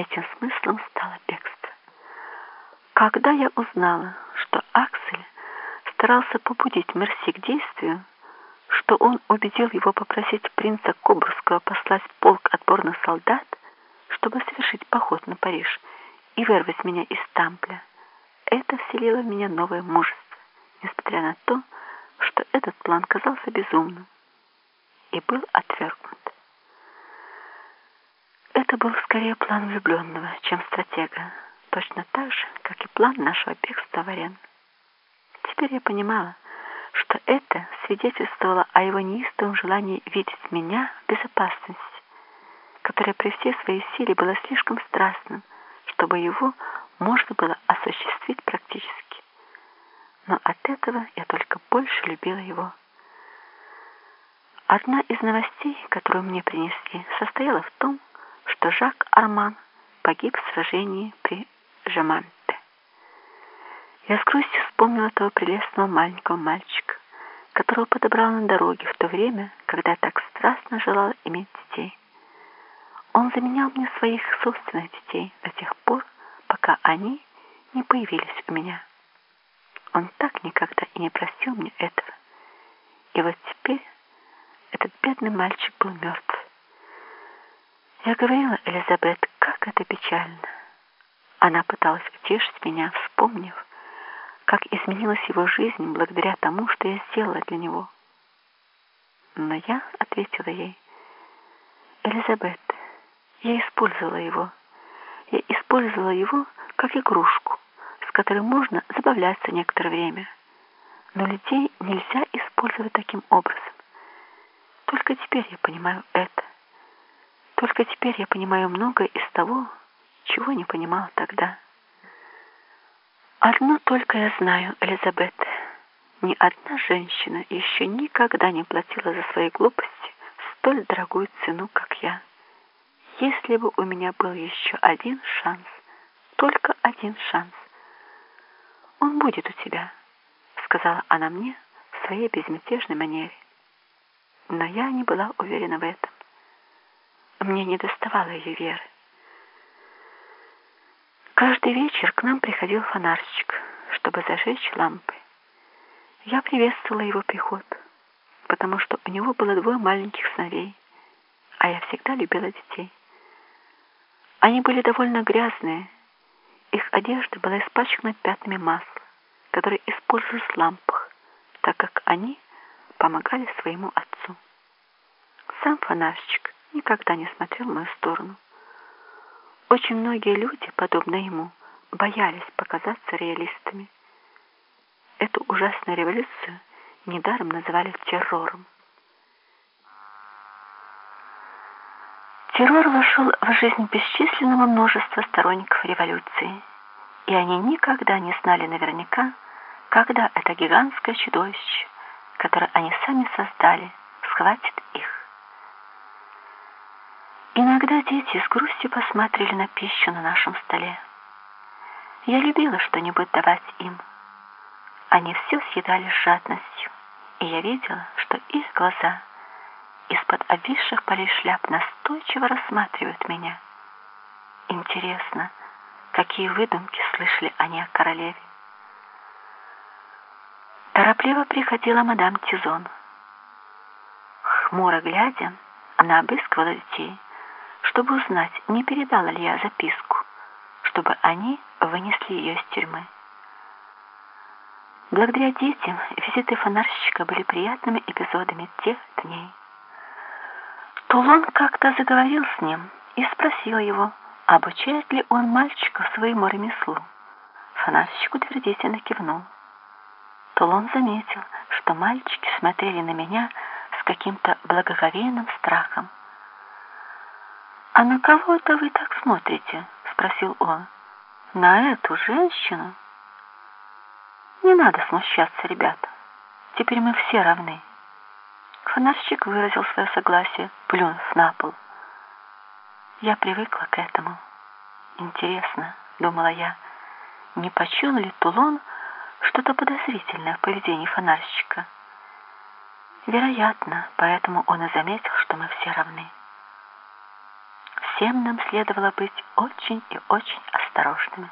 этим смыслом стало бегство. Когда я узнала, что Аксель старался побудить Мерси к действию, что он убедил его попросить принца Кобурского послать полк отборных солдат, чтобы совершить поход на Париж и вырвать меня из Тампля, это вселило в меня новое мужество, несмотря на то, что этот план казался безумным и был отвергнут. Это был скорее план влюбленного, чем стратега, точно так же, как и план нашего бегства в арену. Теперь я понимала, что это свидетельствовало о его неистовом желании видеть меня в безопасности, которое при всей своей силе было слишком страстным, чтобы его можно было осуществить практически. Но от этого я только больше любила его. Одна из новостей, которую мне принесли, состояла в том, что Жак Арман погиб в сражении при Жаманте. Я с грустью вспомнила этого прелестного маленького мальчика, которого подобрала на дороге в то время, когда так страстно желала иметь детей. Он заменял мне своих собственных детей до тех пор, пока они не появились у меня. Он так никогда и не простил мне этого. И вот теперь этот бедный мальчик был мертв. Я говорила Элизабет, как это печально. Она пыталась утешить меня, вспомнив, как изменилась его жизнь благодаря тому, что я сделала для него. Но я ответила ей, Элизабет, я использовала его. Я использовала его как игрушку, с которой можно забавляться некоторое время. Но людей нельзя использовать таким образом. Только теперь я понимаю это. Только теперь я понимаю многое из того, чего не понимала тогда. Одно только я знаю, Элизабет. Ни одна женщина еще никогда не платила за свои глупости столь дорогую цену, как я. Если бы у меня был еще один шанс, только один шанс. Он будет у тебя, сказала она мне в своей безмятежной манере. Но я не была уверена в этом. Мне не доставало ее веры. Каждый вечер к нам приходил фонарщик, чтобы зажечь лампы. Я приветствовала его приход, потому что у него было двое маленьких сыновей, а я всегда любила детей. Они были довольно грязные, их одежда была испачкана пятнами масла, которые использовались в лампах, так как они помогали своему отцу. Сам фонарщик никогда не смотрел в мою сторону. Очень многие люди, подобно ему, боялись показаться реалистами. Эту ужасную революцию недаром называли террором. Террор вошел в жизнь бесчисленного множества сторонников революции, и они никогда не знали наверняка, когда это гигантское чудовище, которое они сами создали, схватит их. Иногда дети с грустью посмотрели на пищу на нашем столе. Я любила что-нибудь давать им. Они все съедали с жадностью, и я видела, что их глаза из-под обвисших полей шляп настойчиво рассматривают меня. Интересно, какие выдумки слышали они о королеве. Торопливо приходила мадам Тизон. Хмуро глядя, она обыскивала детей, чтобы узнать, не передала ли я записку, чтобы они вынесли ее из тюрьмы. Благодаря детям визиты фонарщика были приятными эпизодами тех дней. Тулон как-то заговорил с ним и спросил его, обучает ли он мальчиков своему ремеслу. Фонарщик утвердительно кивнул. Тулон заметил, что мальчики смотрели на меня с каким-то благоговейным страхом. «А на кого это вы так смотрите?» — спросил он. «На эту женщину?» «Не надо смущаться, ребята. Теперь мы все равны». Фонарщик выразил свое согласие, плюнув на пол. Я привыкла к этому. Интересно, думала я, не почуял ли Тулон что-то подозрительное в поведении фонарщика? Вероятно, поэтому он и заметил, что мы все равны. Всем нам следовало быть очень и очень осторожными.